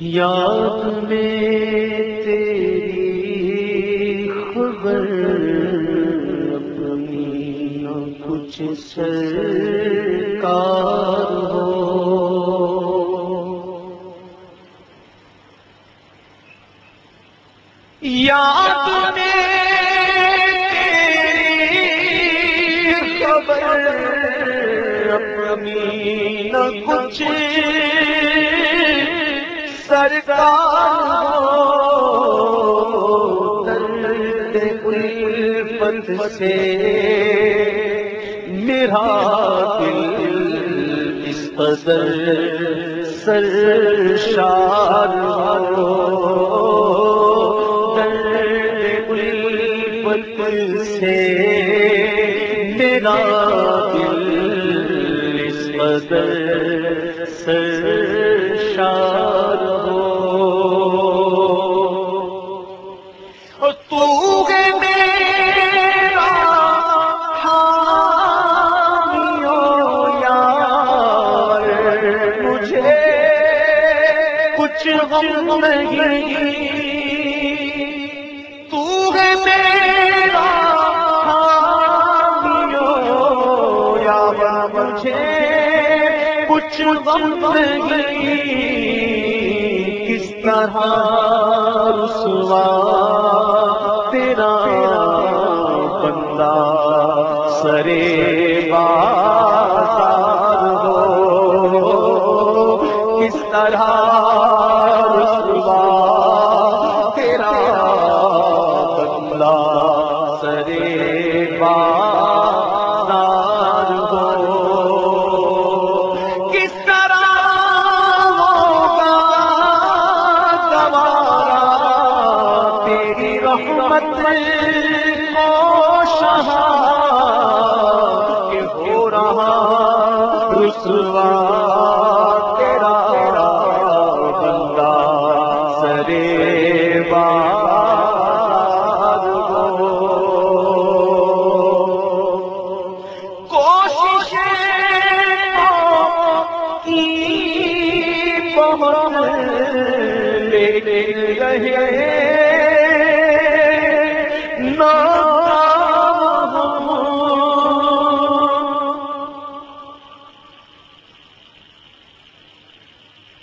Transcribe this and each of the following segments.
یاد میں تیری خبر اپنی نہ کچھ سرکار ہو۔ یاد میں تیری خبر اپنی نہ کچھ سرکار الفت سے میرا دل اس قدر سر شار الفت سے میرا دل اس قدر سر غم نہیں تو ہے میرا حامی و یار مجھے کچھ غم نہیں کس طرح رسوا تیرا بندہ سرے بندہ سرے ہو کس طرح ہوگا تیری رحمت کو شہا کہ ہو رہا رسوا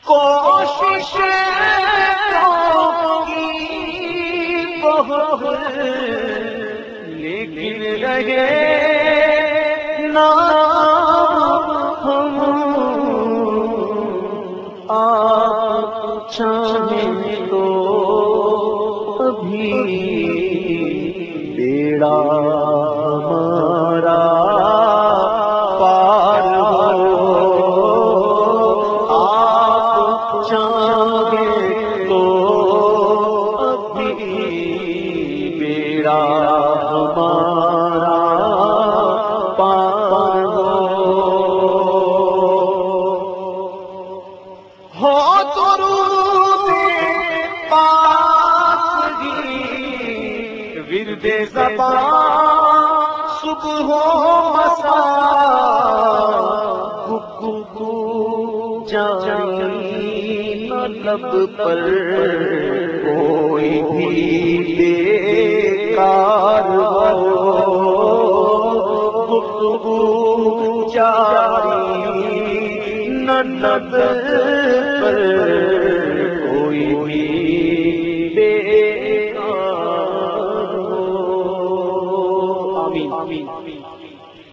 کوشش کی بہت لیکن رہے آپ چاہیں تو ابھی بیڑا زبان صبح ہو مسا گو جانی نہ لب پر کوئی بھی بیکار ہو گفتگو جاری نہ لب پر کوئی بھی